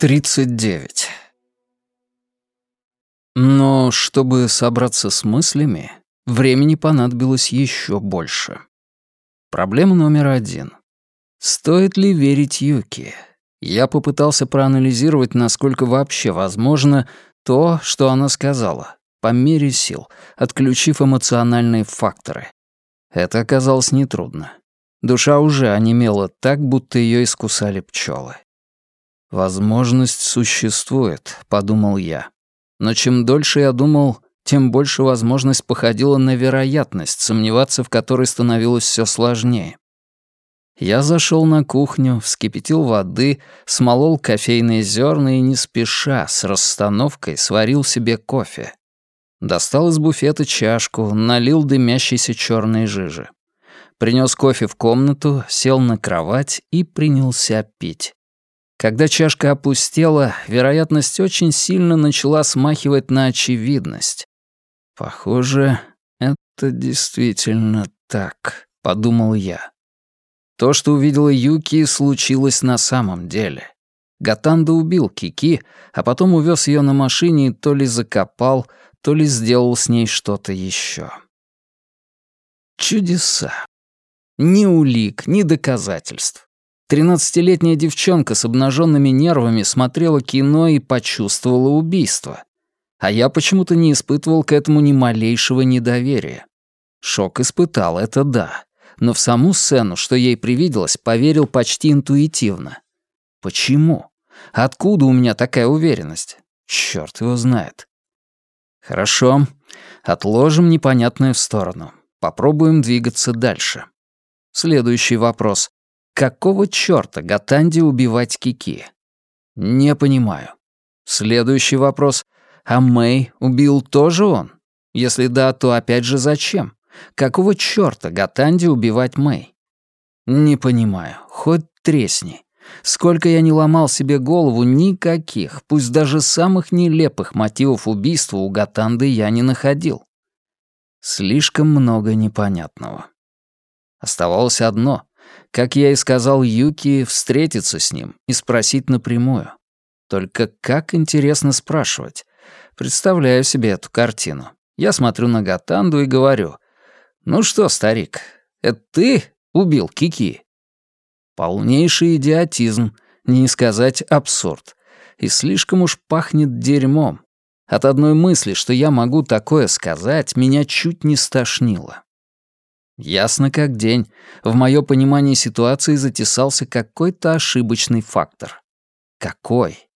39. Но чтобы собраться с мыслями, времени понадобилось еще больше. Проблема номер один. Стоит ли верить Юки? Я попытался проанализировать, насколько вообще возможно то, что она сказала, по мере сил, отключив эмоциональные факторы. Это оказалось нетрудно. Душа уже онемела так, будто ее искусали пчелы. «Возможность существует», — подумал я. Но чем дольше я думал, тем больше возможность походила на вероятность, сомневаться в которой становилось все сложнее. Я зашел на кухню, вскипятил воды, смолол кофейные зерна и не спеша, с расстановкой, сварил себе кофе. Достал из буфета чашку, налил дымящейся черной жижи. Принес кофе в комнату, сел на кровать и принялся пить. Когда чашка опустела, вероятность очень сильно начала смахивать на очевидность. «Похоже, это действительно так», — подумал я. То, что увидела Юки, случилось на самом деле. Гатанда убил Кики, а потом увез ее на машине и то ли закопал, то ли сделал с ней что-то еще. Чудеса. Ни улик, ни доказательств. Тринадцатилетняя девчонка с обнаженными нервами смотрела кино и почувствовала убийство. А я почему-то не испытывал к этому ни малейшего недоверия. Шок испытал, это да. Но в саму сцену, что ей привиделось, поверил почти интуитивно. Почему? Откуда у меня такая уверенность? Черт его знает. Хорошо. Отложим непонятное в сторону. Попробуем двигаться дальше. Следующий вопрос. Какого чёрта Гатанди убивать Кики? Не понимаю. Следующий вопрос. А Мэй убил тоже он? Если да, то опять же зачем? Какого чёрта Гатанди убивать Мэй? Не понимаю. Хоть тресни. Сколько я не ломал себе голову, никаких, пусть даже самых нелепых мотивов убийства у Гатанды я не находил. Слишком много непонятного. Оставалось одно как я и сказал Юки, встретиться с ним и спросить напрямую. Только как интересно спрашивать. Представляю себе эту картину. Я смотрю на Гатанду и говорю, «Ну что, старик, это ты убил Кики?» Полнейший идиотизм, не сказать абсурд. И слишком уж пахнет дерьмом. От одной мысли, что я могу такое сказать, меня чуть не стошнило. Ясно как день. В моё понимании ситуации затесался какой-то ошибочный фактор. Какой?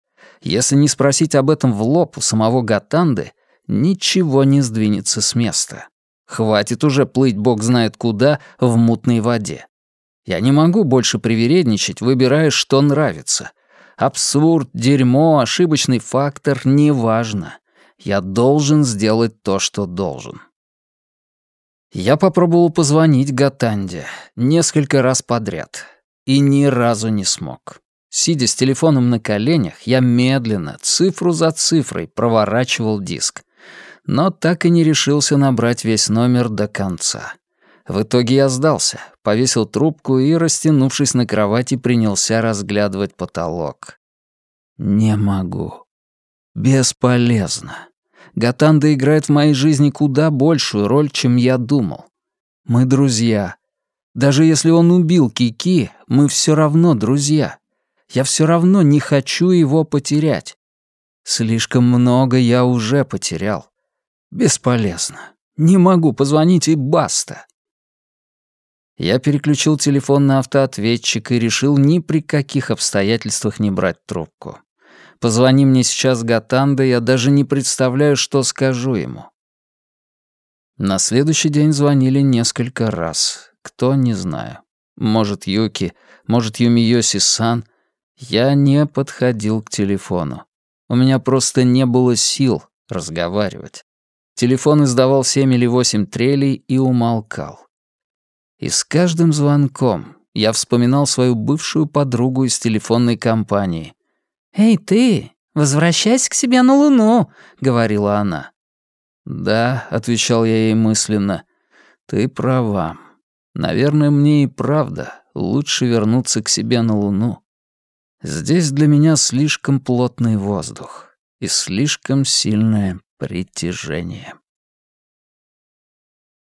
Если не спросить об этом в лоб у самого Гатанды, ничего не сдвинется с места. Хватит уже плыть бог знает куда в мутной воде. Я не могу больше привередничать, выбирая, что нравится. Абсурд, дерьмо, ошибочный фактор — неважно. Я должен сделать то, что должен. Я попробовал позвонить Гатанде несколько раз подряд и ни разу не смог. Сидя с телефоном на коленях, я медленно, цифру за цифрой, проворачивал диск. Но так и не решился набрать весь номер до конца. В итоге я сдался, повесил трубку и, растянувшись на кровати, принялся разглядывать потолок. Не могу. Бесполезно. Гатанда играет в моей жизни куда большую роль, чем я думал. Мы друзья. Даже если он убил Кики, мы все равно друзья. Я все равно не хочу его потерять. Слишком много я уже потерял. Бесполезно. Не могу позвонить и баста. Я переключил телефон на автоответчик и решил ни при каких обстоятельствах не брать трубку. Позвони мне сейчас Гатанда, я даже не представляю, что скажу ему. На следующий день звонили несколько раз. Кто, не знаю. Может, Юки, может, Юмиоси-сан. Я не подходил к телефону. У меня просто не было сил разговаривать. Телефон издавал семь или восемь трелей и умолкал. И с каждым звонком я вспоминал свою бывшую подругу из телефонной компании, «Эй, ты, возвращайся к себе на Луну», — говорила она. «Да», — отвечал я ей мысленно, — «ты права. Наверное, мне и правда лучше вернуться к себе на Луну. Здесь для меня слишком плотный воздух и слишком сильное притяжение.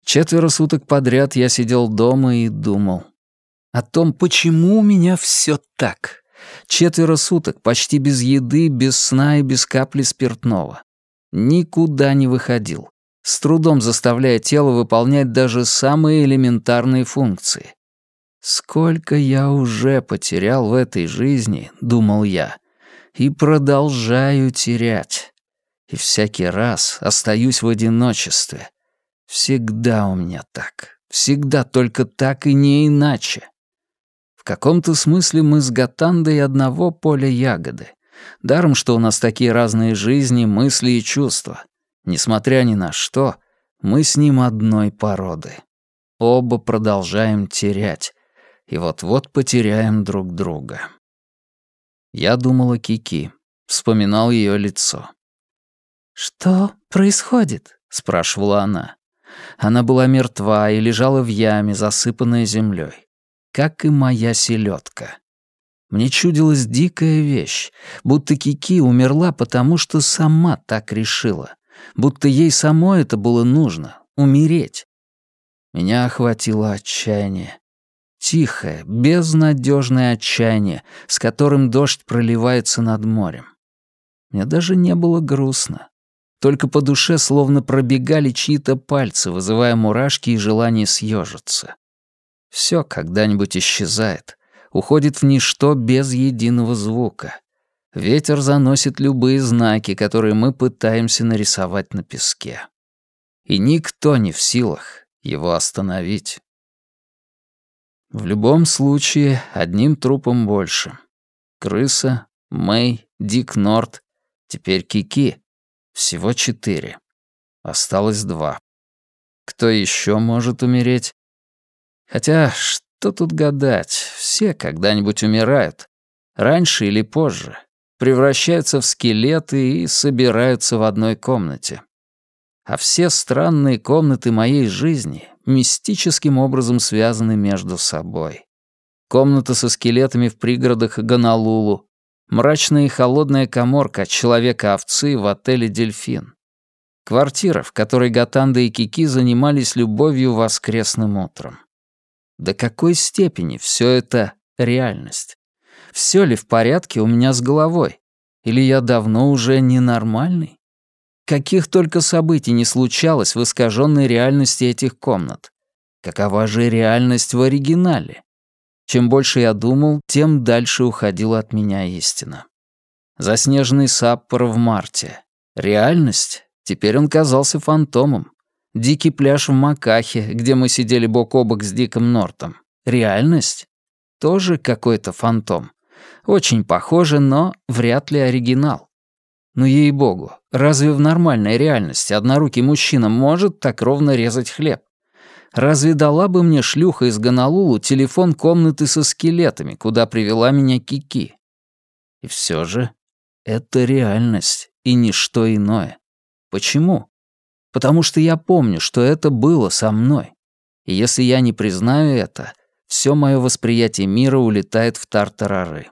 Четверо суток подряд я сидел дома и думал о том, почему у меня все так. Четверо суток, почти без еды, без сна и без капли спиртного. Никуда не выходил, с трудом заставляя тело выполнять даже самые элементарные функции. «Сколько я уже потерял в этой жизни», — думал я, — «и продолжаю терять. И всякий раз остаюсь в одиночестве. Всегда у меня так, всегда только так и не иначе. В каком-то смысле мы с Гатандой одного поля ягоды. Даром, что у нас такие разные жизни, мысли и чувства. Несмотря ни на что, мы с ним одной породы. Оба продолжаем терять. И вот-вот потеряем друг друга. Я думал о Кики, вспоминал ее лицо. «Что происходит?» — спрашивала она. Она была мертва и лежала в яме, засыпанная землей как и моя селедка. Мне чудилась дикая вещь, будто Кики умерла потому, что сама так решила, будто ей самой это было нужно — умереть. Меня охватило отчаяние. Тихое, безнадежное отчаяние, с которым дождь проливается над морем. Мне даже не было грустно. Только по душе словно пробегали чьи-то пальцы, вызывая мурашки и желание съежиться. Все когда-нибудь исчезает, уходит в ничто без единого звука. Ветер заносит любые знаки, которые мы пытаемся нарисовать на песке. И никто не в силах его остановить. В любом случае, одним трупом больше. Крыса, Мэй, Дик Норт, теперь Кики. Всего четыре. Осталось два. Кто еще может умереть? Хотя, что тут гадать, все когда-нибудь умирают. Раньше или позже. Превращаются в скелеты и собираются в одной комнате. А все странные комнаты моей жизни мистическим образом связаны между собой. Комната со скелетами в пригородах Гонолулу, мрачная и холодная коморка человека-овцы в отеле «Дельфин». Квартира, в которой Гатанда и Кики занимались любовью воскресным утром. До какой степени все это реальность? Все ли в порядке у меня с головой? Или я давно уже ненормальный? Каких только событий не случалось в искаженной реальности этих комнат. Какова же реальность в оригинале? Чем больше я думал, тем дальше уходила от меня истина. Заснеженный Саппоро в марте. Реальность? Теперь он казался фантомом. Дикий пляж в Макахе, где мы сидели бок о бок с Диком Нортом. Реальность? Тоже какой-то фантом. Очень похоже, но вряд ли оригинал. Ну ей-богу, разве в нормальной реальности однорукий мужчина может так ровно резать хлеб? Разве дала бы мне шлюха из Гонолулу телефон комнаты со скелетами, куда привела меня Кики? И все же это реальность и ничто иное. Почему? Потому что я помню, что это было со мной. И если я не признаю это, все мое восприятие мира улетает в тартарары.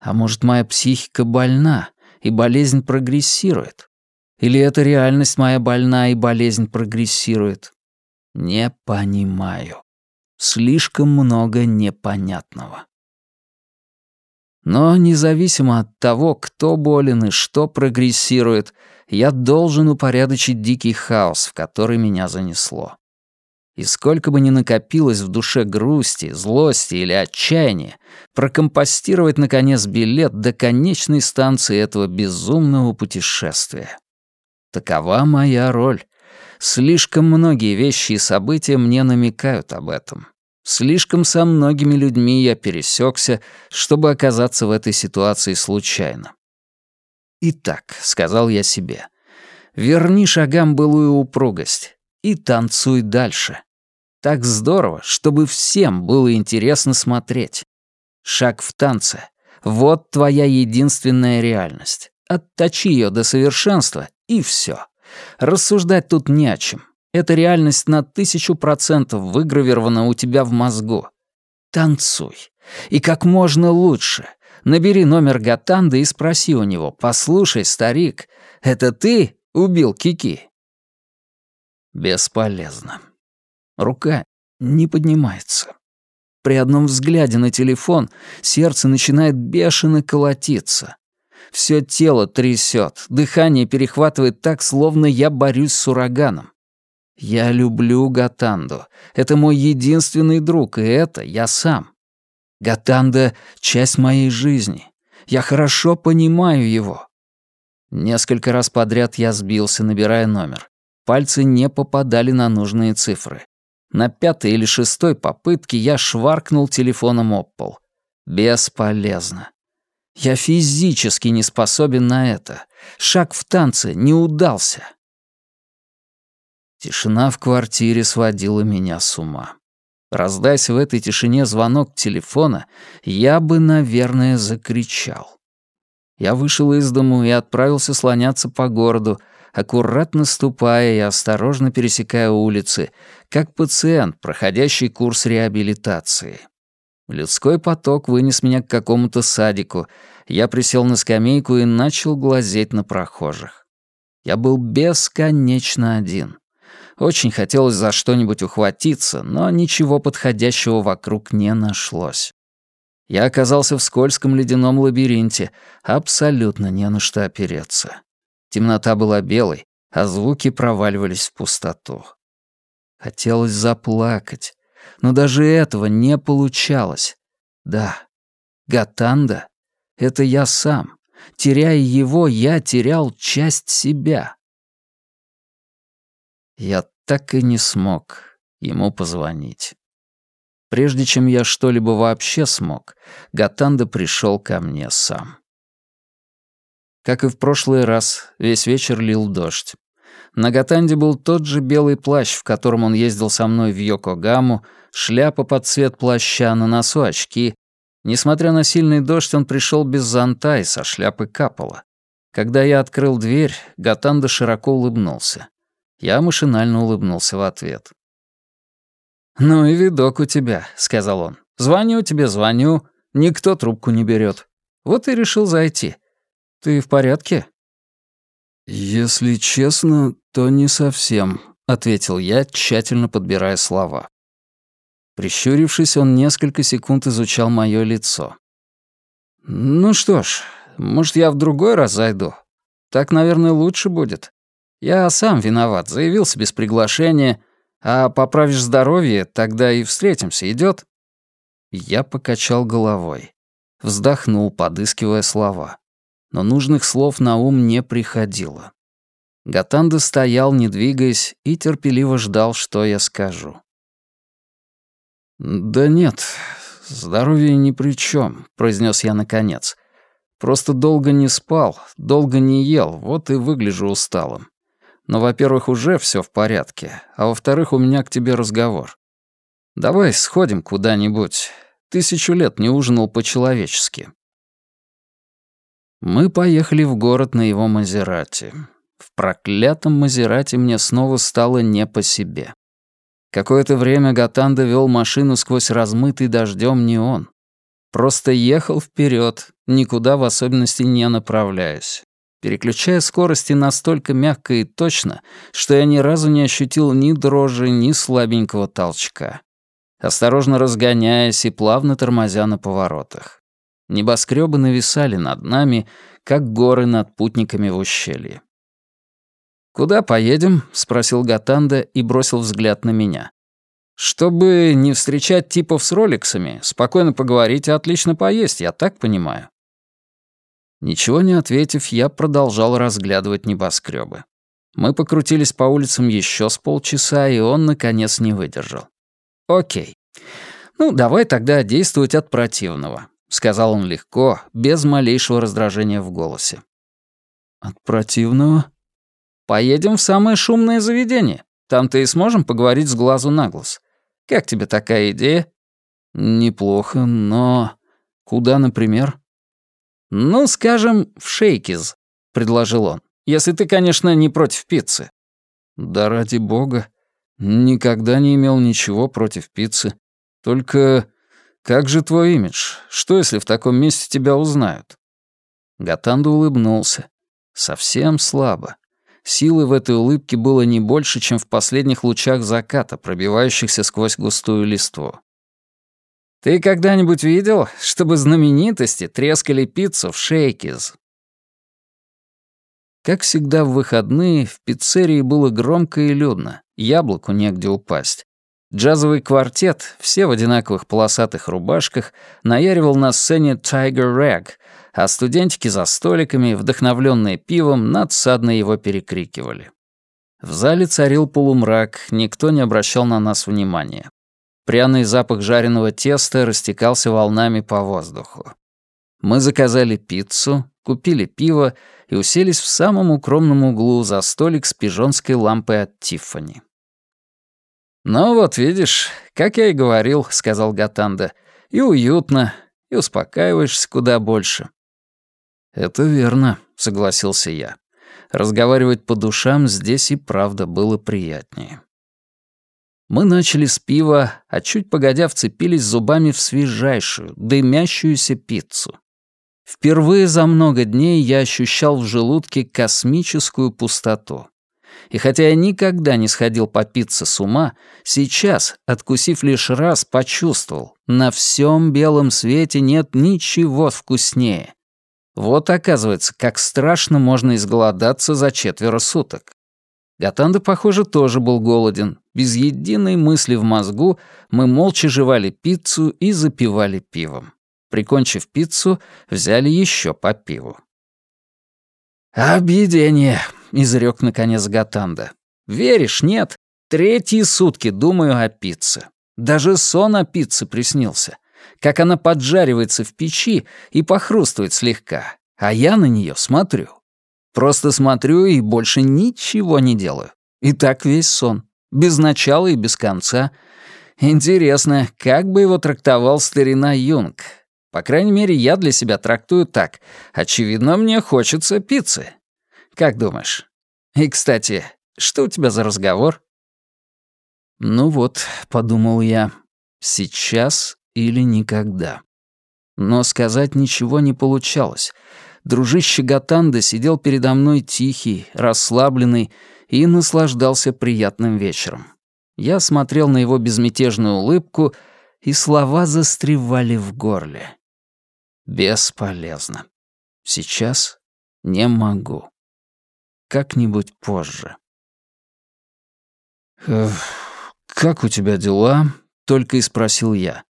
А может, моя психика больна, и болезнь прогрессирует? Или эта реальность моя больна, и болезнь прогрессирует? Не понимаю. Слишком много непонятного. Но независимо от того, кто болен и что прогрессирует, я должен упорядочить дикий хаос, в который меня занесло. И сколько бы ни накопилось в душе грусти, злости или отчаяния, прокомпостировать, наконец, билет до конечной станции этого безумного путешествия. Такова моя роль. Слишком многие вещи и события мне намекают об этом. Слишком со многими людьми я пересекся, чтобы оказаться в этой ситуации случайно. «Итак», — сказал я себе, — «верни шагам былую упругость и танцуй дальше. Так здорово, чтобы всем было интересно смотреть. Шаг в танце — вот твоя единственная реальность. Отточи ее до совершенства, и все. Рассуждать тут не о чем. Эта реальность на тысячу процентов выгравирована у тебя в мозгу. танцуй. И как можно лучше. Набери номер Гатанда и спроси у него, «Послушай, старик, это ты убил Кики?» Бесполезно. Рука не поднимается. При одном взгляде на телефон сердце начинает бешено колотиться. Все тело трясет, дыхание перехватывает так, словно я борюсь с ураганом. Я люблю Гатанду. Это мой единственный друг, и это я сам. Гатанда — часть моей жизни. Я хорошо понимаю его. Несколько раз подряд я сбился, набирая номер. Пальцы не попадали на нужные цифры. На пятой или шестой попытке я шваркнул телефоном об пол. Бесполезно. Я физически не способен на это. Шаг в танце не удался. Тишина в квартире сводила меня с ума. Раздайся в этой тишине звонок телефона, я бы, наверное, закричал. Я вышел из дому и отправился слоняться по городу, аккуратно ступая и осторожно пересекая улицы, как пациент, проходящий курс реабилитации. Людской поток вынес меня к какому-то садику. Я присел на скамейку и начал глазеть на прохожих. Я был бесконечно один. Очень хотелось за что-нибудь ухватиться, но ничего подходящего вокруг не нашлось. Я оказался в скользком ледяном лабиринте, абсолютно не на что опереться. Темнота была белой, а звуки проваливались в пустоту. Хотелось заплакать, но даже этого не получалось. Да, Гатанда — это я сам. Теряя его, я терял часть себя. Я так и не смог ему позвонить. Прежде чем я что-либо вообще смог, Гатанда пришел ко мне сам. Как и в прошлый раз, весь вечер лил дождь. На Гатанде был тот же белый плащ, в котором он ездил со мной в Йокогаму, шляпа под цвет плаща, на носу очки. Несмотря на сильный дождь, он пришел без зонта и со шляпы капало. Когда я открыл дверь, Гатанда широко улыбнулся. Я машинально улыбнулся в ответ. «Ну и видок у тебя», — сказал он. «Звоню тебе, звоню. Никто трубку не берет. Вот и решил зайти. Ты в порядке?» «Если честно, то не совсем», — ответил я, тщательно подбирая слова. Прищурившись, он несколько секунд изучал мое лицо. «Ну что ж, может, я в другой раз зайду? Так, наверное, лучше будет. Я сам виноват, заявился без приглашения, а поправишь здоровье, тогда и встретимся, идет? Я покачал головой, вздохнул, подыскивая слова но нужных слов на ум не приходило. Гатанда стоял, не двигаясь, и терпеливо ждал, что я скажу. «Да нет, здоровье ни при чем», — произнес я наконец. «Просто долго не спал, долго не ел, вот и выгляжу усталым. Но, во-первых, уже все в порядке, а во-вторых, у меня к тебе разговор. Давай сходим куда-нибудь. Тысячу лет не ужинал по-человечески. Мы поехали в город на его Мазерати. В проклятом Мазерати мне снова стало не по себе. Какое-то время Гатанда вел машину сквозь размытый дождем неон. Просто ехал вперед, никуда в особенности не направляясь. Переключая скорости настолько мягко и точно, что я ни разу не ощутил ни дрожи, ни слабенького толчка. Осторожно разгоняясь и плавно тормозя на поворотах. Небоскребы нависали над нами, как горы над путниками в ущелье. «Куда поедем?» — спросил Гатанда и бросил взгляд на меня. «Чтобы не встречать типов с роликсами, спокойно поговорить и отлично поесть, я так понимаю». Ничего не ответив, я продолжал разглядывать небоскребы. Мы покрутились по улицам еще с полчаса, и он, наконец, не выдержал. «Окей. Ну, давай тогда действовать от противного. — сказал он легко, без малейшего раздражения в голосе. «От противного?» «Поедем в самое шумное заведение. Там-то и сможем поговорить с глазу на глаз. Как тебе такая идея?» «Неплохо, но... Куда, например?» «Ну, скажем, в Шейкиз», — предложил он. «Если ты, конечно, не против пиццы». «Да ради бога. Никогда не имел ничего против пиццы. Только как же твой имидж? Что, если в таком месте тебя узнают?» Гатанда улыбнулся. Совсем слабо. Силы в этой улыбке было не больше, чем в последних лучах заката, пробивающихся сквозь густую листву. «Ты когда-нибудь видел, чтобы знаменитости трескали пиццу в шейкиз?» Как всегда в выходные, в пиццерии было громко и людно, яблоку негде упасть. Джазовый квартет, все в одинаковых полосатых рубашках, наяривал на сцене Tiger Rag, а студентики за столиками, вдохновленные пивом, надсадно его перекрикивали. В зале царил полумрак, никто не обращал на нас внимания. Пряный запах жареного теста растекался волнами по воздуху. Мы заказали пиццу, купили пиво и уселись в самом укромном углу за столик с пижонской лампой от Тиффани. «Ну вот, видишь, как я и говорил», — сказал Гатанда, — «и уютно, и успокаиваешься куда больше». «Это верно», — согласился я. Разговаривать по душам здесь и правда было приятнее. Мы начали с пива, а чуть погодя вцепились зубами в свежайшую, дымящуюся пиццу. Впервые за много дней я ощущал в желудке космическую пустоту. И хотя я никогда не сходил по пицце с ума, сейчас, откусив лишь раз, почувствовал, на всем белом свете нет ничего вкуснее. Вот оказывается, как страшно можно изголодаться за четверо суток. Гатанда, похоже, тоже был голоден. Без единой мысли в мозгу мы молча жевали пиццу и запивали пивом. Прикончив пиццу, взяли еще по пиву. «Объедение», — изрек наконец Гатанда. «Веришь, нет? Третьи сутки думаю о пицце. Даже сон о пицце приснился. Как она поджаривается в печи и похрустывает слегка, а я на нее смотрю. Просто смотрю и больше ничего не делаю. И так весь сон. Без начала и без конца. Интересно, как бы его трактовал старина Юнг? По крайней мере, я для себя трактую так. Очевидно, мне хочется пиццы. Как думаешь? И, кстати, что у тебя за разговор?» «Ну вот», — подумал я, — «сейчас или никогда». Но сказать ничего не получалось. Дружище Гатанда сидел передо мной тихий, расслабленный и наслаждался приятным вечером. Я смотрел на его безмятежную улыбку, и слова застревали в горле. Бесполезно. Сейчас не могу как-нибудь позже. «Как у тебя дела?» — только и спросил я.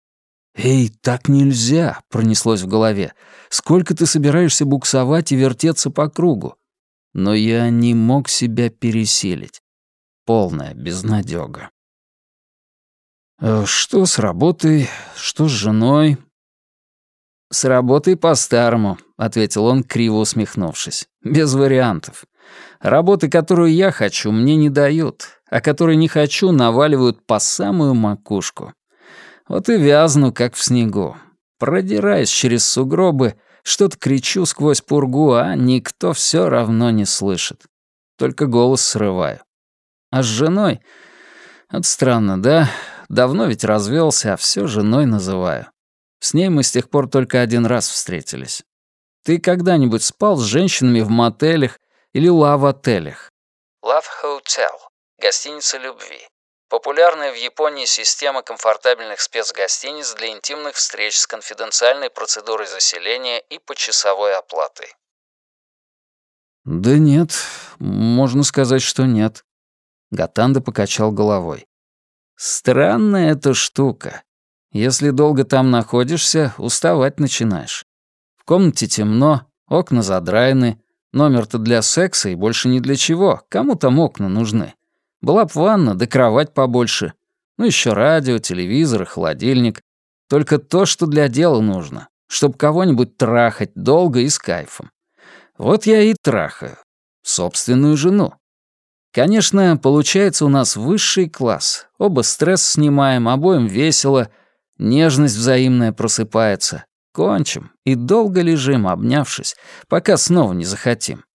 «Эй, так нельзя!» — пронеслось в голове. «Сколько ты собираешься буксовать и вертеться по кругу?» Но я не мог себя пересилить. Полная безнадёга. «Э, «Что с работой? Что с женой?» «С работой по-старому», — ответил он, криво усмехнувшись. «Без вариантов. Работы, которую я хочу, мне не дают, а которые не хочу, наваливают по самую макушку. Вот и вязну, как в снегу. Продираясь через сугробы, что-то кричу сквозь пургу, а никто все равно не слышит. Только голос срываю. А с женой... Это странно, да? Давно ведь развелся, а все женой называю. С ней мы с тех пор только один раз встретились. Ты когда-нибудь спал с женщинами в мотелях или лав-отелях. Love Hotel – гостиница любви. Популярная в Японии система комфортабельных спецгостиниц для интимных встреч с конфиденциальной процедурой заселения и почасовой оплатой. «Да нет, можно сказать, что нет». Гатанда покачал головой. «Странная эта штука. Если долго там находишься, уставать начинаешь. В комнате темно, окна задраены, Номер-то для секса и больше ни для чего. Кому там окна нужны? Была б ванна, да кровать побольше. Ну еще радио, телевизор холодильник. Только то, что для дела нужно. Чтоб кого-нибудь трахать долго и с кайфом. Вот я и трахаю. Собственную жену. Конечно, получается у нас высший класс. Оба стресс снимаем, обоим весело. Нежность взаимная просыпается. Кончим и долго лежим, обнявшись, пока снова не захотим.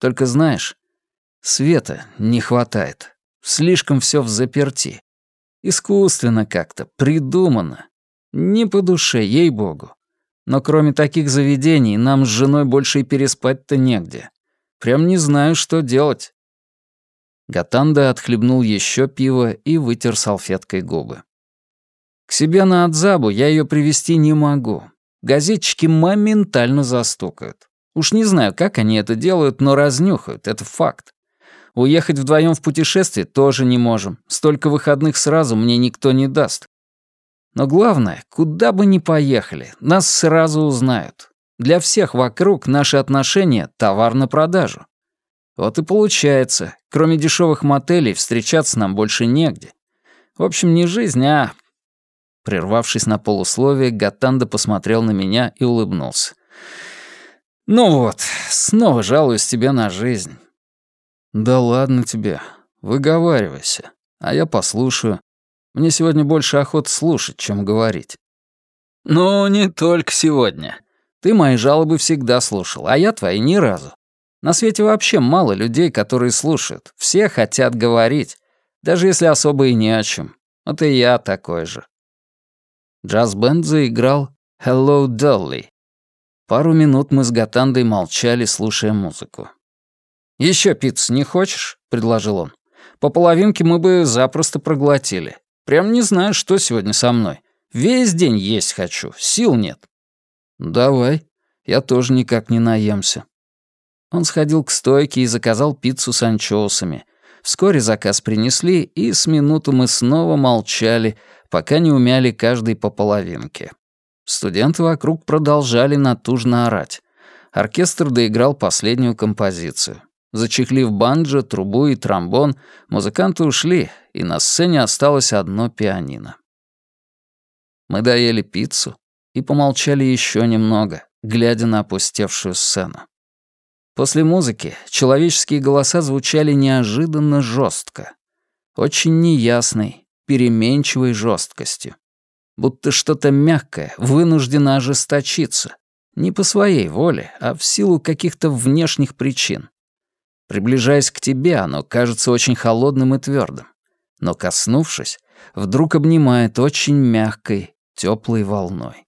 Только знаешь, света не хватает. Слишком все в заперти. Искусственно как-то, придумано. Не по душе, ей-богу. Но кроме таких заведений, нам с женой больше и переспать-то негде. Прям не знаю, что делать». Гатанда отхлебнул еще пиво и вытер салфеткой губы. «К себе на Адзабу я ее привести не могу. Газетчики моментально застукают. Уж не знаю, как они это делают, но разнюхают, это факт. Уехать вдвоем в путешествие тоже не можем. Столько выходных сразу мне никто не даст. Но главное, куда бы ни поехали, нас сразу узнают. Для всех вокруг наши отношения — товар на продажу. Вот и получается, кроме дешевых мотелей, встречаться нам больше негде. В общем, не жизнь, а... Прервавшись на полусловие, Гатанда посмотрел на меня и улыбнулся. «Ну вот, снова жалуюсь тебе на жизнь». «Да ладно тебе, выговаривайся, а я послушаю. Мне сегодня больше охот слушать, чем говорить». «Ну, не только сегодня. Ты мои жалобы всегда слушал, а я твои ни разу. На свете вообще мало людей, которые слушают. Все хотят говорить, даже если особо и не о чем. Вот и я такой же». Джаз-бенд заиграл «Hello, Dolly». Пару минут мы с Гатандой молчали, слушая музыку. «Еще пиццу не хочешь?» — предложил он. «По половинке мы бы запросто проглотили. Прям не знаю, что сегодня со мной. Весь день есть хочу, сил нет». «Давай, я тоже никак не наемся». Он сходил к стойке и заказал пиццу с анчоусами. Вскоре заказ принесли, и с минуту мы снова молчали, пока не умяли каждый по половинке. Студенты вокруг продолжали натужно орать. Оркестр доиграл последнюю композицию. Зачехлив банджо, трубу и тромбон, музыканты ушли, и на сцене осталось одно пианино. Мы доели пиццу и помолчали еще немного, глядя на опустевшую сцену. После музыки человеческие голоса звучали неожиданно жестко, очень неясной, переменчивой жесткостью. Будто что-то мягкое вынуждено ожесточиться. Не по своей воле, а в силу каких-то внешних причин. Приближаясь к тебе, оно кажется очень холодным и твердым, но, коснувшись, вдруг обнимает очень мягкой, теплой волной.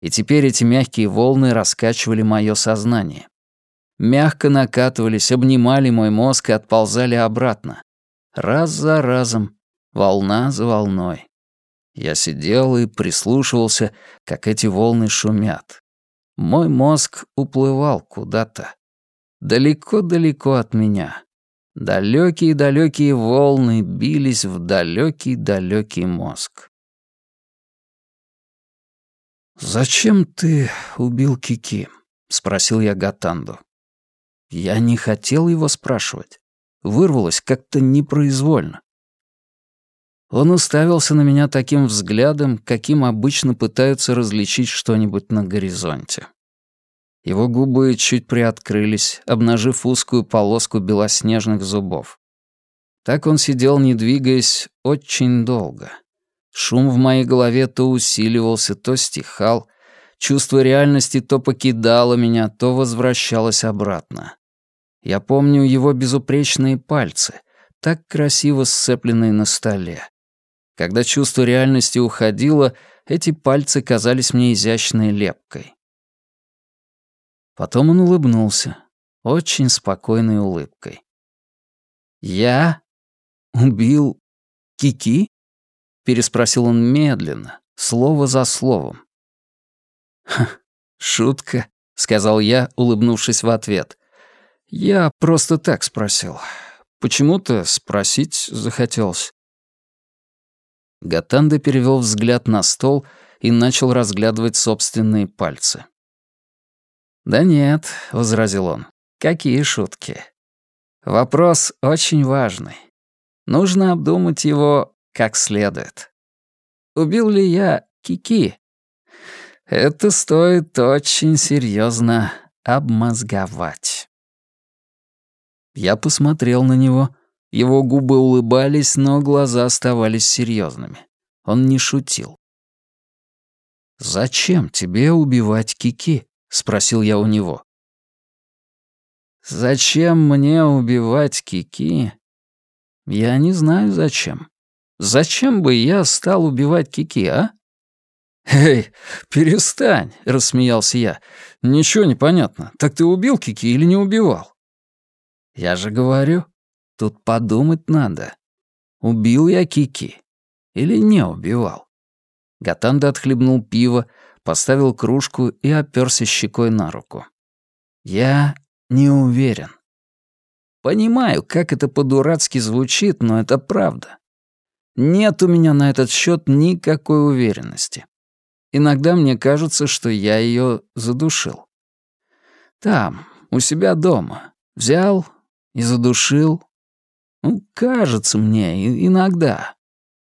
И теперь эти мягкие волны раскачивали мое сознание. Мягко накатывались, обнимали мой мозг и отползали обратно. Раз за разом, волна за волной. Я сидел и прислушивался, как эти волны шумят. Мой мозг уплывал куда-то далеко-далеко от меня. Далекие-далекие волны бились в далекий-далекий мозг. «Зачем ты убил Кики?» — спросил я Гатанду. Я не хотел его спрашивать. Вырвалось как-то непроизвольно. Он уставился на меня таким взглядом, каким обычно пытаются различить что-нибудь на горизонте. Его губы чуть приоткрылись, обнажив узкую полоску белоснежных зубов. Так он сидел, не двигаясь, очень долго. Шум в моей голове то усиливался, то стихал. Чувство реальности то покидало меня, то возвращалось обратно. Я помню его безупречные пальцы, так красиво сцепленные на столе. Когда чувство реальности уходило, эти пальцы казались мне изящной лепкой. Потом он улыбнулся, очень спокойной улыбкой. «Я убил Кики?» — переспросил он медленно, слово за словом. «Шутка», — сказал я, улыбнувшись в ответ. «Я просто так спросил. Почему-то спросить захотелось». Гатанда перевел взгляд на стол и начал разглядывать собственные пальцы. «Да нет», — возразил он, — «какие шутки. Вопрос очень важный. Нужно обдумать его как следует. Убил ли я Кики? Это стоит очень серьезно обмозговать». Я посмотрел на него. Его губы улыбались, но глаза оставались серьезными. Он не шутил. «Зачем тебе убивать Кики?» — спросил я у него. «Зачем мне убивать Кики?» «Я не знаю, зачем. Зачем бы я стал убивать Кики, а?» «Эй, перестань!» — рассмеялся я. «Ничего не понятно. Так ты убил Кики или не убивал?» «Я же говорю, тут подумать надо. Убил я Кики или не убивал?» Гатанда отхлебнул пиво, поставил кружку и оперся щекой на руку. «Я не уверен. Понимаю, как это по-дурацки звучит, но это правда. Нет у меня на этот счет никакой уверенности. Иногда мне кажется, что я ее задушил. Там, у себя дома. Взял и задушил. Ну, кажется мне иногда.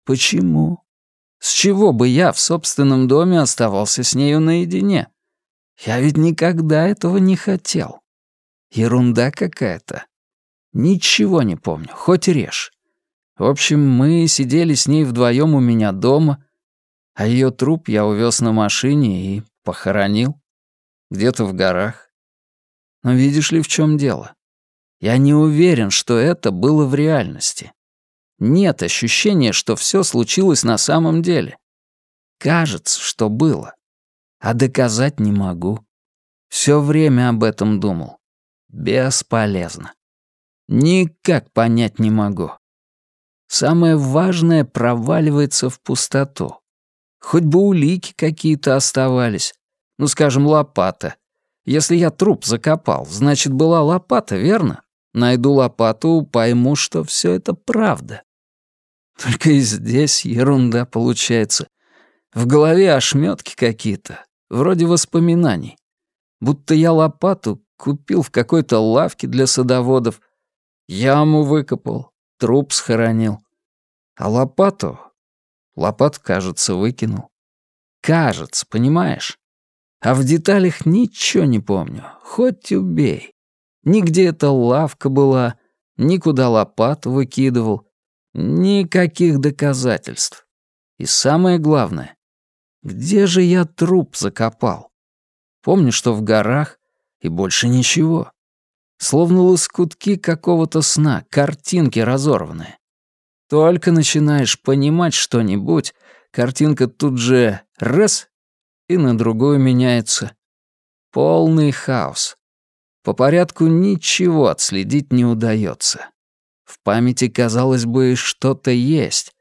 Почему? С чего бы я в собственном доме оставался с нею наедине? Я ведь никогда этого не хотел. Ерунда какая-то. Ничего не помню, хоть режь. В общем, мы сидели с ней вдвоем у меня дома, а ее труп я увез на машине и похоронил. Где-то в горах. Но видишь ли, в чем дело? Я не уверен, что это было в реальности. Нет ощущения, что все случилось на самом деле. Кажется, что было. А доказать не могу. Все время об этом думал. Бесполезно. Никак понять не могу. Самое важное проваливается в пустоту. Хоть бы улики какие-то оставались. Ну, скажем, лопата. Если я труп закопал, значит, была лопата, верно? Найду лопату, пойму, что все это правда. Только и здесь ерунда получается. В голове ошметки какие-то, вроде воспоминаний. Будто я лопату купил в какой-то лавке для садоводов, яму выкопал, труп схоронил. А лопату... Лопату, кажется, выкинул. Кажется, понимаешь? А в деталях ничего не помню, хоть убей. Нигде эта лавка была, никуда лопату выкидывал. Никаких доказательств. И самое главное, где же я труп закопал? Помню, что в горах, и больше ничего. Словно лоскутки какого-то сна, картинки разорванные. Только начинаешь понимать что-нибудь, картинка тут же раз и на другую меняется. Полный хаос. По порядку ничего отследить не удается. В памяти, казалось бы, что-то есть.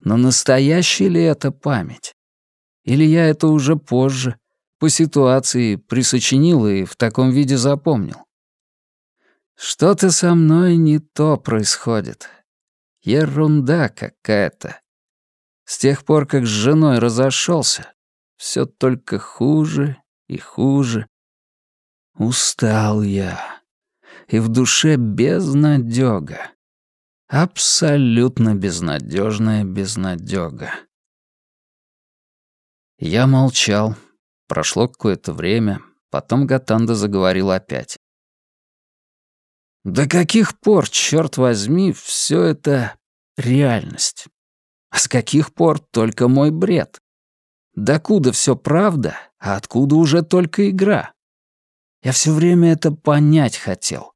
Но настоящая ли это память? Или я это уже позже, по ситуации, присочинил и в таком виде запомнил? Что-то со мной не то происходит. Ерунда какая-то. С тех пор, как с женой разошелся, все только хуже и хуже. Устал я. И в душе безнадёга. Абсолютно безнадежная безнадёга. Я молчал. Прошло какое-то время, потом Гатанда заговорил опять. До каких пор, черт возьми, все это реальность? А с каких пор только мой бред? Докуда все правда, а откуда уже только игра? Я все время это понять хотел.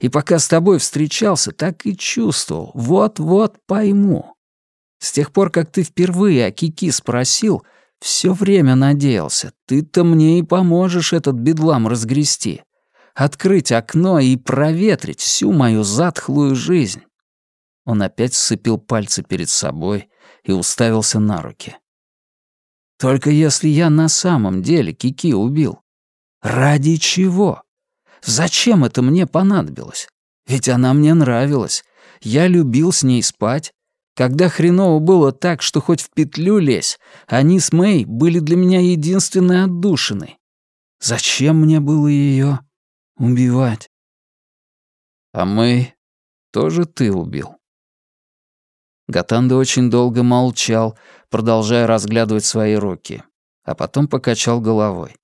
И пока с тобой встречался, так и чувствовал. Вот-вот пойму. С тех пор, как ты впервые о Кики спросил, все время надеялся. Ты-то мне и поможешь этот бедлам разгрести открыть окно и проветрить всю мою затхлую жизнь. Он опять сцепил пальцы перед собой и уставился на руки. Только если я на самом деле Кики убил. Ради чего? Зачем это мне понадобилось? Ведь она мне нравилась. Я любил с ней спать. Когда хреново было так, что хоть в петлю лезь, они с Мэй были для меня единственной отдушиной. Зачем мне было ее? Убивать. А мы тоже ты убил. Гатанда очень долго молчал, продолжая разглядывать свои руки, а потом покачал головой.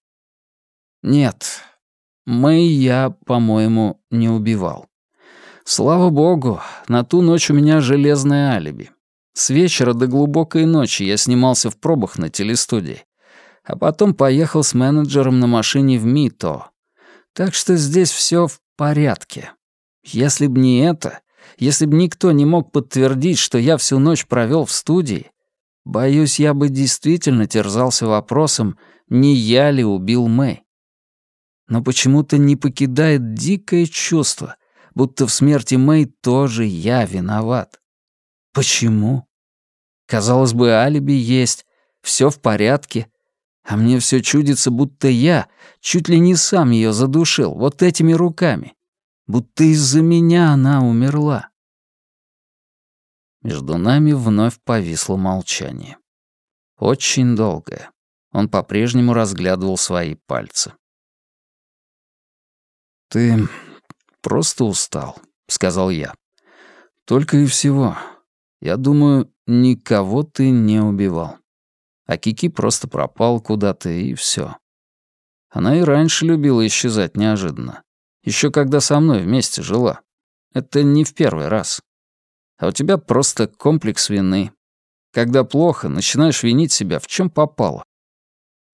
Нет, мы я, по-моему, не убивал. Слава богу, на ту ночь у меня железное алиби. С вечера до глубокой ночи я снимался в пробах на телестудии, а потом поехал с менеджером на машине в Мито, так что здесь все в порядке. Если б не это, если б никто не мог подтвердить, что я всю ночь провел в студии, боюсь, я бы действительно терзался вопросом, не я ли убил Мэй. Но почему-то не покидает дикое чувство, будто в смерти Мэй тоже я виноват. Почему? Казалось бы, алиби есть, все в порядке, а мне все чудится, будто я чуть ли не сам ее задушил вот этими руками, будто из-за меня она умерла. Между нами вновь повисло молчание. Очень долгое. Он по-прежнему разглядывал свои пальцы. «Ты просто устал», — сказал я. «Только и всего. Я думаю, никого ты не убивал. А Кики просто пропал куда-то, и все. Она и раньше любила исчезать неожиданно. Еще когда со мной вместе жила. Это не в первый раз. А у тебя просто комплекс вины. Когда плохо, начинаешь винить себя в чем попало.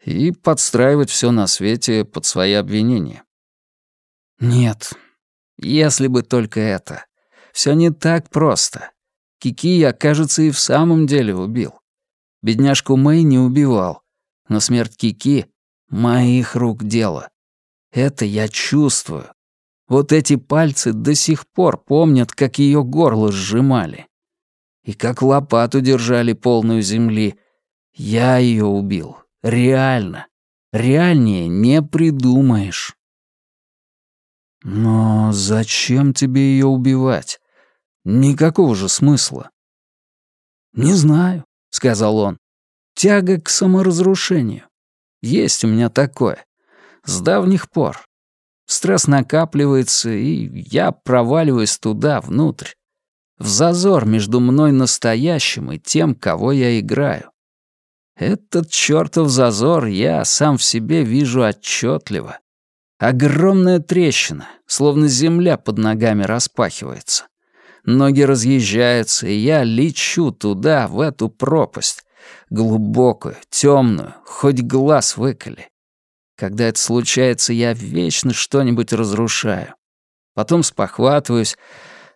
И подстраивать все на свете под свои обвинения. Нет, если бы только это. Все не так просто. Кики я, кажется, и в самом деле убил. Бедняжку Мэй не убивал, но смерть Кики — моих рук дело. Это я чувствую. Вот эти пальцы до сих пор помнят, как ее горло сжимали. И как лопату держали полную земли. Я ее убил. Реально. Реальнее не придумаешь. Но зачем тебе ее убивать? Никакого же смысла. Не знаю, сказал он. Тяга к саморазрушению. Есть у меня такое. С давних пор. Стресс накапливается, и я проваливаюсь туда, внутрь. В зазор между мной настоящим и тем, кого я играю. Этот чертов зазор я сам в себе вижу отчетливо. Огромная трещина, словно земля под ногами распахивается. Ноги разъезжаются, и я лечу туда, в эту пропасть. Глубокую, темную, хоть глаз выколи. Когда это случается, я вечно что-нибудь разрушаю. Потом спохватываюсь,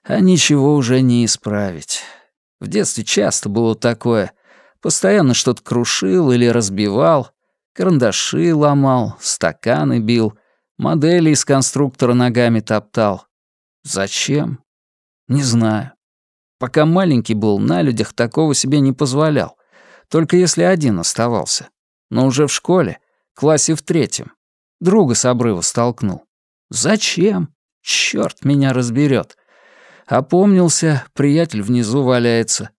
а ничего уже не исправить. В детстве часто было такое. Постоянно что-то крушил или разбивал, карандаши ломал, стаканы бил — Модели из конструктора ногами топтал. Зачем? Не знаю. Пока маленький был, на людях такого себе не позволял. Только если один оставался. Но уже в школе, классе в третьем, друга с обрыва столкнул. Зачем? Чёрт меня разберет. Опомнился, приятель внизу валяется.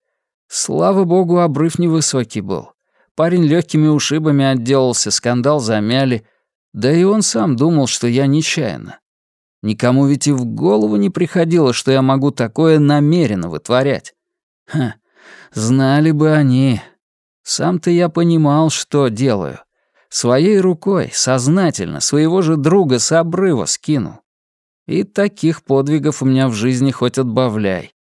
Слава богу, обрыв невысокий был. Парень легкими ушибами отделался, скандал замяли — да и он сам думал, что я нечаянно. Никому ведь и в голову не приходило, что я могу такое намеренно вытворять. Ха, знали бы они. Сам-то я понимал, что делаю. Своей рукой, сознательно, своего же друга с обрыва скинул. И таких подвигов у меня в жизни хоть отбавляй.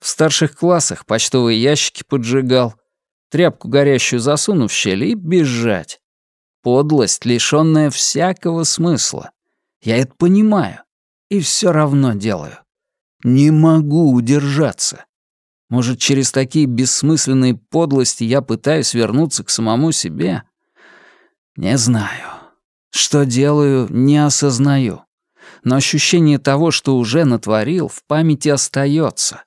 В старших классах почтовые ящики поджигал, тряпку горящую засунув в щель и бежать. Подлость, лишённая всякого смысла. Я это понимаю. И все равно делаю. Не могу удержаться. Может, через такие бессмысленные подлости я пытаюсь вернуться к самому себе? Не знаю. Что делаю, не осознаю. Но ощущение того, что уже натворил, в памяти остается.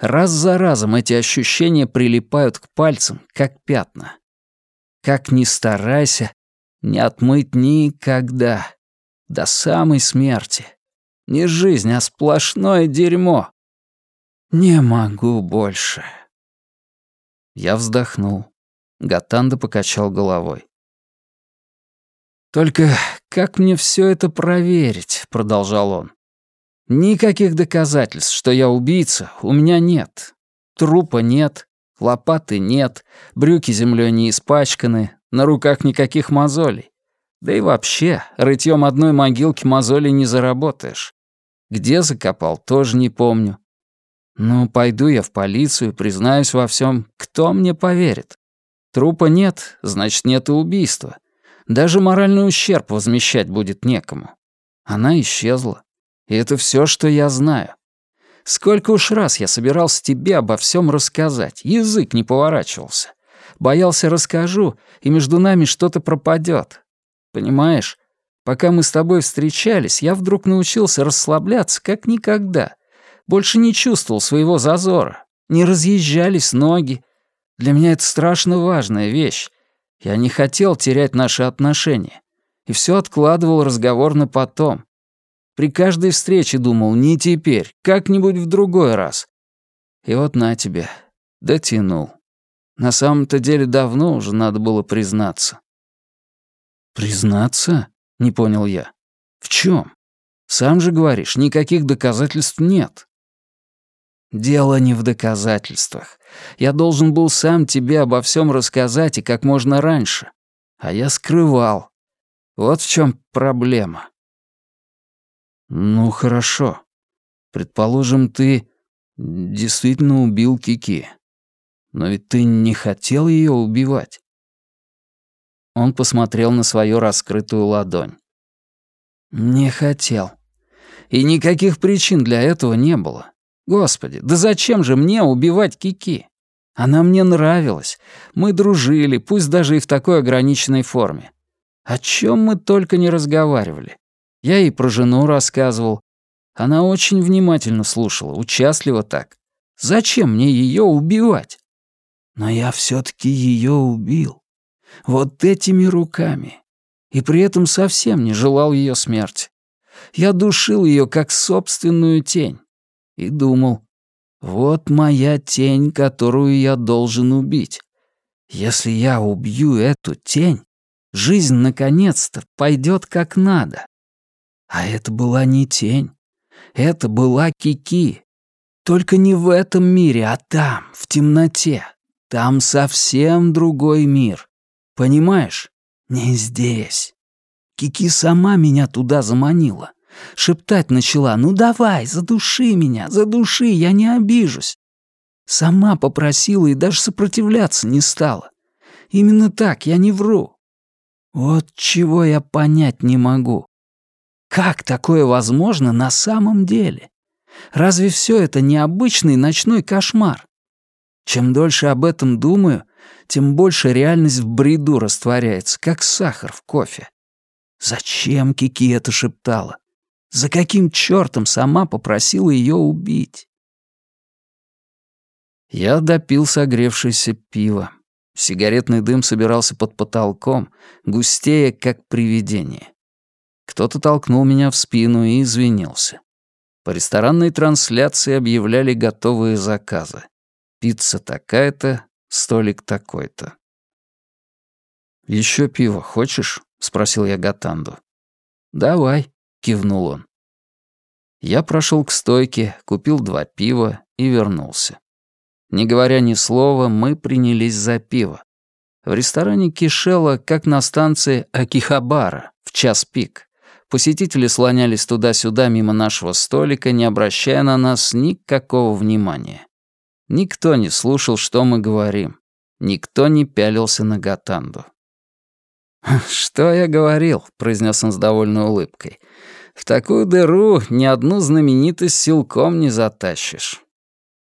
Раз за разом эти ощущения прилипают к пальцам, как пятна. Как ни старайся, не отмыть никогда. До самой смерти. Не жизнь, а сплошное дерьмо. Не могу больше. Я вздохнул. Гатанда покачал головой. «Только как мне все это проверить?» — продолжал он. «Никаких доказательств, что я убийца, у меня нет. Трупа нет, лопаты нет, брюки землей не испачканы, на руках никаких мозолей. Да и вообще, рытьем одной могилки мозолей не заработаешь. Где закопал, тоже не помню. Ну, пойду я в полицию, признаюсь во всем, кто мне поверит? Трупа нет, значит, нет и убийства. Даже моральный ущерб возмещать будет некому. Она исчезла. И это все, что я знаю. Сколько уж раз я собирался тебе обо всем рассказать, язык не поворачивался. Боялся расскажу, и между нами что-то пропадет. Понимаешь, пока мы с тобой встречались, я вдруг научился расслабляться как никогда. Больше не чувствовал своего зазора. Не разъезжались ноги. Для меня это страшно важная вещь. Я не хотел терять наши отношения. И все откладывал разговор на потом. При каждой встрече думал, не теперь, как-нибудь в другой раз. И вот на тебе, дотянул. На самом-то деле давно уже надо было признаться. «Признаться?» — не понял я. «В чем? Сам же говоришь, никаких доказательств нет». «Дело не в доказательствах. Я должен был сам тебе обо всем рассказать и как можно раньше. А я скрывал. Вот в чем проблема». «Ну, хорошо. Предположим, ты действительно убил Кики. Но ведь ты не хотел ее убивать». Он посмотрел на свою раскрытую ладонь. «Не хотел. И никаких причин для этого не было. Господи, да зачем же мне убивать Кики? Она мне нравилась. Мы дружили, пусть даже и в такой ограниченной форме. О чем мы только не разговаривали. Я ей про жену рассказывал. Она очень внимательно слушала, участливо так. Зачем мне ее убивать? Но я все-таки ее убил. Вот этими руками. И при этом совсем не желал ее смерти. Я душил ее как собственную тень. И думал, вот моя тень, которую я должен убить. Если я убью эту тень, жизнь наконец-то пойдет как надо. А это была не тень. Это была Кики. Только не в этом мире, а там, в темноте. Там совсем другой мир. Понимаешь? Не здесь. Кики сама меня туда заманила. Шептать начала, ну давай, задуши меня, задуши, я не обижусь. Сама попросила и даже сопротивляться не стала. Именно так, я не вру. Вот чего я понять не могу. Как такое возможно на самом деле? Разве все это не обычный ночной кошмар? Чем дольше об этом думаю, тем больше реальность в бреду растворяется, как сахар в кофе. Зачем Кики это шептала? За каким чертом сама попросила ее убить? Я допил согревшееся пиво. Сигаретный дым собирался под потолком, густее, как привидение. Кто-то толкнул меня в спину и извинился. По ресторанной трансляции объявляли готовые заказы. Пицца такая-то, столик такой-то. «Еще пиво хочешь?» — спросил я Гатанду. «Давай», — кивнул он. Я прошел к стойке, купил два пива и вернулся. Не говоря ни слова, мы принялись за пиво. В ресторане кишело, как на станции Акихабара, в час пик. Посетители слонялись туда-сюда мимо нашего столика, не обращая на нас никакого внимания. Никто не слушал, что мы говорим. Никто не пялился на Гатанду. «Что я говорил?» — произнес он с довольной улыбкой. «В такую дыру ни одну знаменитость силком не затащишь».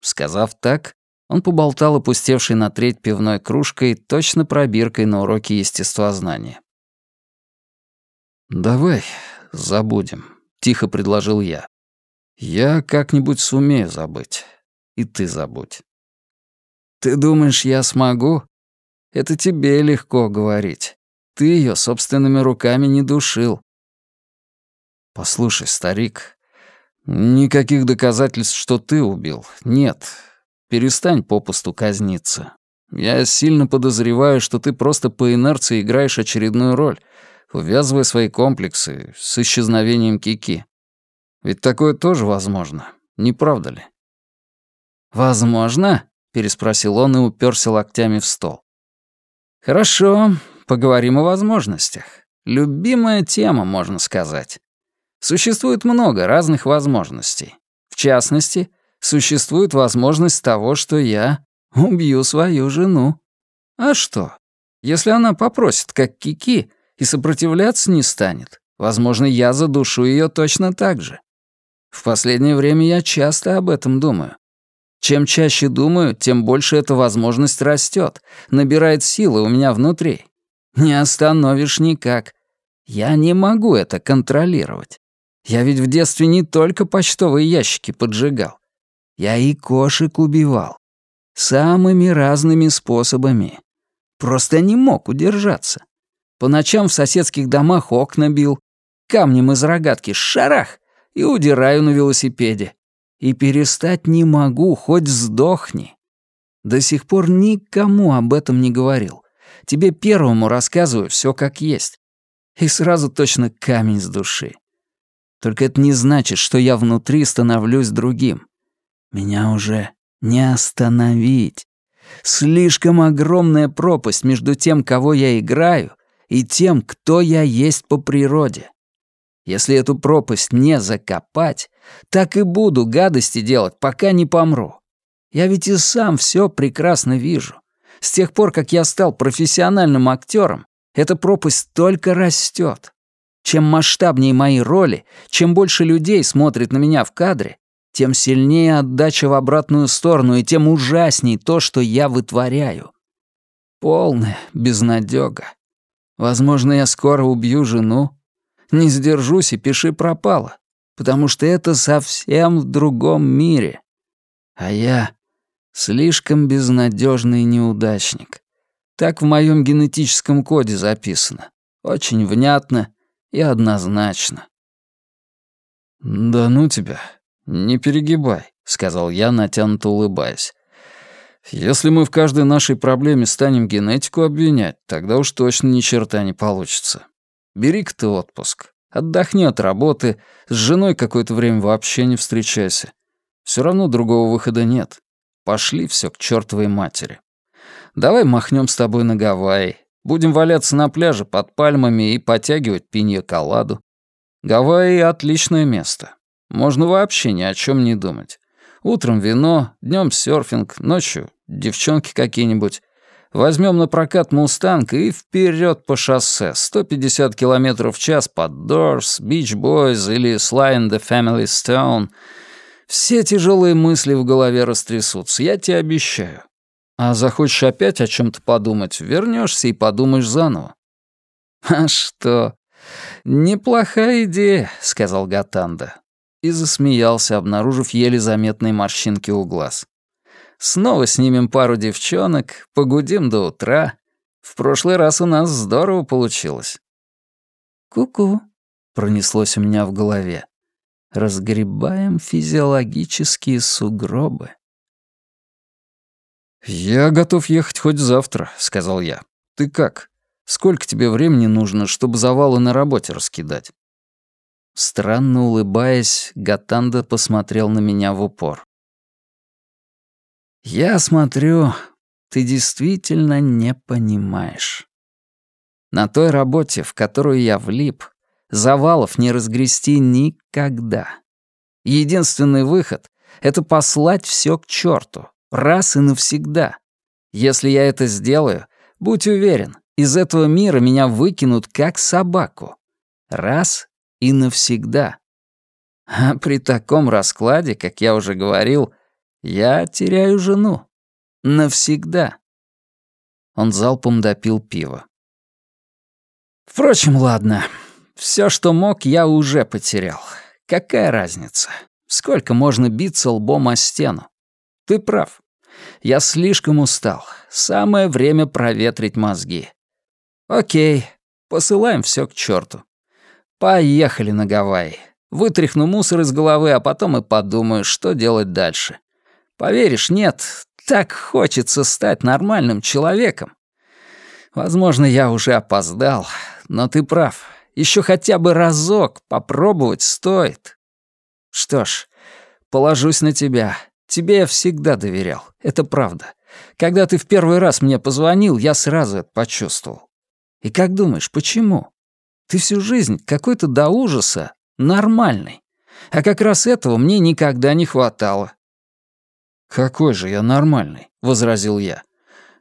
Сказав так, он поболтал опустевшей на треть пивной кружкой, точно пробиркой на уроке естествознания. «Давай забудем», — тихо предложил я. «Я как-нибудь сумею забыть. И ты забудь». «Ты думаешь, я смогу? Это тебе легко говорить. Ты ее собственными руками не душил». «Послушай, старик, никаких доказательств, что ты убил, нет. Перестань попусту казниться. Я сильно подозреваю, что ты просто по инерции играешь очередную роль, увязывая свои комплексы с исчезновением Кики. Ведь такое тоже возможно, не правда ли? «Возможно?» — переспросил он и уперся локтями в стол. «Хорошо, поговорим о возможностях. Любимая тема, можно сказать. Существует много разных возможностей. В частности, существует возможность того, что я убью свою жену. А что, если она попросит, как Кики, и сопротивляться не станет. Возможно, я задушу ее точно так же. В последнее время я часто об этом думаю. Чем чаще думаю, тем больше эта возможность растет, набирает силы у меня внутри. Не остановишь никак. Я не могу это контролировать. Я ведь в детстве не только почтовые ящики поджигал. Я и кошек убивал. Самыми разными способами. Просто не мог удержаться. По ночам в соседских домах окна бил, камнем из рогатки шарах и удираю на велосипеде. И перестать не могу, хоть сдохни. До сих пор никому об этом не говорил. Тебе первому рассказываю все как есть. И сразу точно камень с души. Только это не значит, что я внутри становлюсь другим. Меня уже не остановить. Слишком огромная пропасть между тем, кого я играю, и тем, кто я есть по природе. Если эту пропасть не закопать, так и буду гадости делать, пока не помру. Я ведь и сам все прекрасно вижу. С тех пор, как я стал профессиональным актером, эта пропасть только растет. Чем масштабнее мои роли, чем больше людей смотрит на меня в кадре, тем сильнее отдача в обратную сторону и тем ужасней то, что я вытворяю. Полная безнадёга. Возможно, я скоро убью жену, не сдержусь и пиши пропало, потому что это совсем в другом мире. А я слишком безнадежный неудачник. Так в моем генетическом коде записано. Очень внятно и однозначно. «Да ну тебя, не перегибай», — сказал я, натянуто улыбаясь. «Если мы в каждой нашей проблеме станем генетику обвинять, тогда уж точно ни черта не получится. Бери-ка ты отпуск. Отдохни от работы, с женой какое-то время вообще не встречайся. Все равно другого выхода нет. Пошли все к чертовой матери. Давай махнем с тобой на Гавайи. Будем валяться на пляже под пальмами и потягивать пинья-коладу. Гавайи — отличное место. Можно вообще ни о чем не думать. Утром вино, днем серфинг, ночью девчонки какие-нибудь. Возьмем на прокат «Мустанг» и вперед по шоссе. 150 км в час под Doors, Beach Boys или Sly and the Family Stone. Все тяжелые мысли в голове растрясутся, я тебе обещаю. А захочешь опять о чем то подумать, вернешься и подумаешь заново. «А что? Неплохая идея», — сказал Гатанда. И засмеялся, обнаружив еле заметные морщинки у глаз. Снова снимем пару девчонок, погудим до утра. В прошлый раз у нас здорово получилось». «Ку-ку», — пронеслось у меня в голове. «Разгребаем физиологические сугробы». «Я готов ехать хоть завтра», — сказал я. «Ты как? Сколько тебе времени нужно, чтобы завалы на работе раскидать?» Странно улыбаясь, Гатанда посмотрел на меня в упор. Я смотрю, ты действительно не понимаешь. На той работе, в которую я влип, завалов не разгрести никогда. Единственный выход — это послать все к черту, раз и навсегда. Если я это сделаю, будь уверен, из этого мира меня выкинут как собаку. Раз и навсегда. А при таком раскладе, как я уже говорил, я теряю жену. Навсегда. Он залпом допил пиво. Впрочем, ладно. Все, что мог, я уже потерял. Какая разница? Сколько можно биться лбом о стену? Ты прав. Я слишком устал. Самое время проветрить мозги. Окей, посылаем все к черту. Поехали на Гавайи. Вытряхну мусор из головы, а потом и подумаю, что делать дальше. Поверишь, нет, так хочется стать нормальным человеком. Возможно, я уже опоздал, но ты прав. Еще хотя бы разок попробовать стоит. Что ж, положусь на тебя. Тебе я всегда доверял. Это правда. Когда ты в первый раз мне позвонил, я сразу это почувствовал. И как думаешь, почему? Ты всю жизнь какой-то до ужаса нормальный. А как раз этого мне никогда не хватало. «Какой же я нормальный», — возразил я.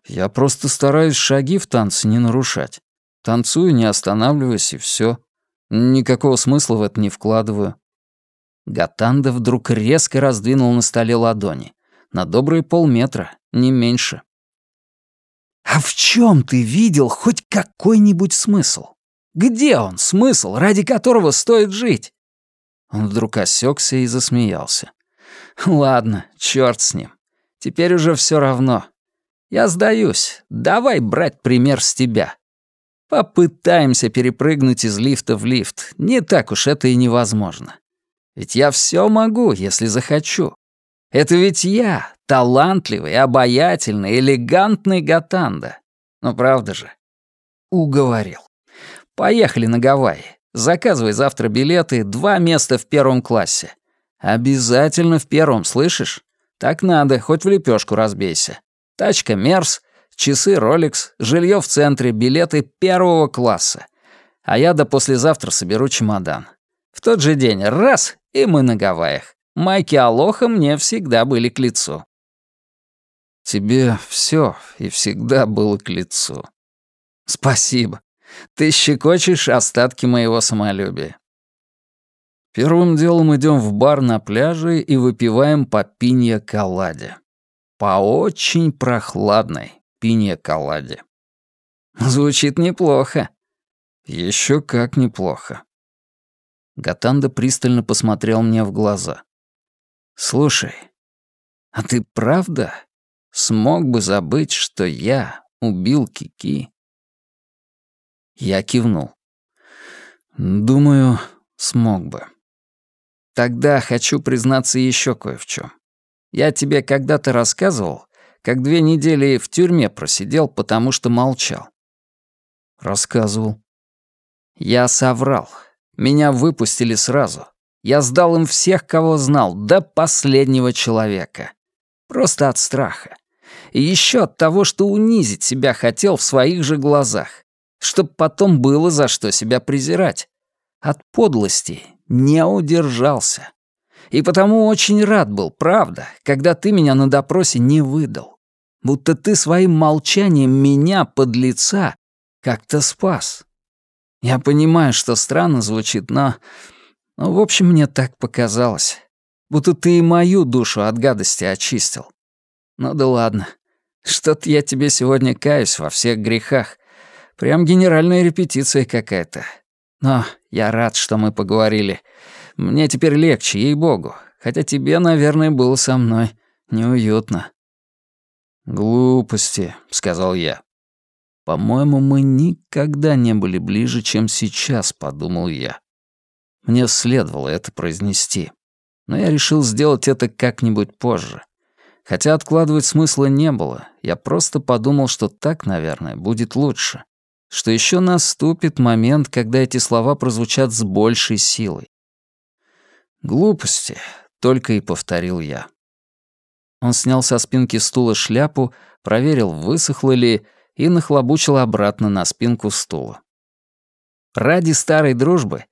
«Я просто стараюсь шаги в танце не нарушать. Танцую, не останавливаясь, и все. Никакого смысла в это не вкладываю». Гатанда вдруг резко раздвинул на столе ладони. На добрые полметра, не меньше. А в чем ты видел хоть какой-нибудь смысл? Где он, смысл, ради которого стоит жить? Он вдруг осекся и засмеялся. Ладно, черт с ним. Теперь уже все равно. Я сдаюсь. Давай брать пример с тебя. Попытаемся перепрыгнуть из лифта в лифт. Не так уж это и невозможно. Ведь я все могу, если захочу. Это ведь я, талантливый, обаятельный, элегантный Гатанда. Ну правда же? Уговорил. Поехали на Гавайи. Заказывай завтра билеты, два места в первом классе. Обязательно в первом, слышишь? Так надо, хоть в лепешку разбейся. Тачка Мерс, часы Rolex, жилье в центре, билеты первого класса. А я до послезавтра соберу чемодан. В тот же день раз, и мы на Гавайях. Майки Алоха мне всегда были к лицу. Тебе все и всегда было к лицу. Спасибо. Ты щекочешь остатки моего самолюбия. Первым делом идем в бар на пляже и выпиваем по пинья-коладе. По очень прохладной пинья-коладе. Звучит неплохо. Еще как неплохо. Гатанда пристально посмотрел мне в глаза. «Слушай, а ты правда смог бы забыть, что я убил Кики?» Я кивнул. «Думаю, смог бы». Тогда хочу признаться еще кое в чем. Я тебе когда-то рассказывал, как две недели в тюрьме просидел, потому что молчал. Рассказывал. Я соврал. Меня выпустили сразу. Я сдал им всех, кого знал, до последнего человека. Просто от страха. И еще от того, что унизить себя хотел в своих же глазах. Чтоб потом было за что себя презирать. От подлости не удержался. И потому очень рад был, правда, когда ты меня на допросе не выдал. Будто ты своим молчанием меня, под лица как-то спас. Я понимаю, что странно звучит, но... но... В общем, мне так показалось. Будто ты и мою душу от гадости очистил. Ну да ладно. Что-то я тебе сегодня каюсь во всех грехах. Прям генеральная репетиция какая-то. Но я рад, что мы поговорили. Мне теперь легче, ей-богу. Хотя тебе, наверное, было со мной неуютно». «Глупости», — сказал я. «По-моему, мы никогда не были ближе, чем сейчас», — подумал я. Мне следовало это произнести. Но я решил сделать это как-нибудь позже. Хотя откладывать смысла не было, я просто подумал, что так, наверное, будет лучше что еще наступит момент, когда эти слова прозвучат с большей силой. «Глупости», — только и повторил я. Он снял со спинки стула шляпу, проверил, высохло ли, и нахлобучил обратно на спинку стула. «Ради старой дружбы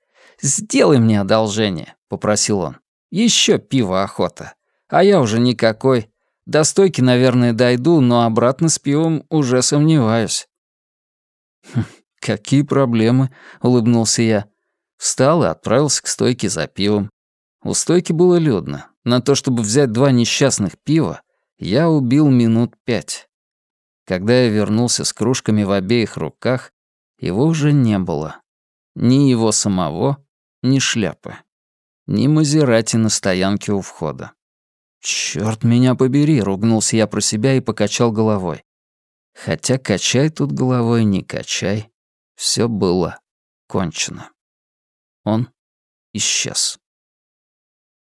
сделай мне одолжение», — попросил он. Еще пиво охота. А я уже никакой. До стойки, наверное, дойду, но обратно с пивом уже сомневаюсь. «Какие проблемы?» — улыбнулся я. Встал и отправился к стойке за пивом. У стойки было людно. На то, чтобы взять два несчастных пива, я убил минут пять. Когда я вернулся с кружками в обеих руках, его уже не было. Ни его самого, ни шляпы. Ни Мазерати на стоянке у входа. «Чёрт меня побери!» — ругнулся я про себя и покачал головой. Хотя качай тут головой, не качай, все было кончено. Он исчез.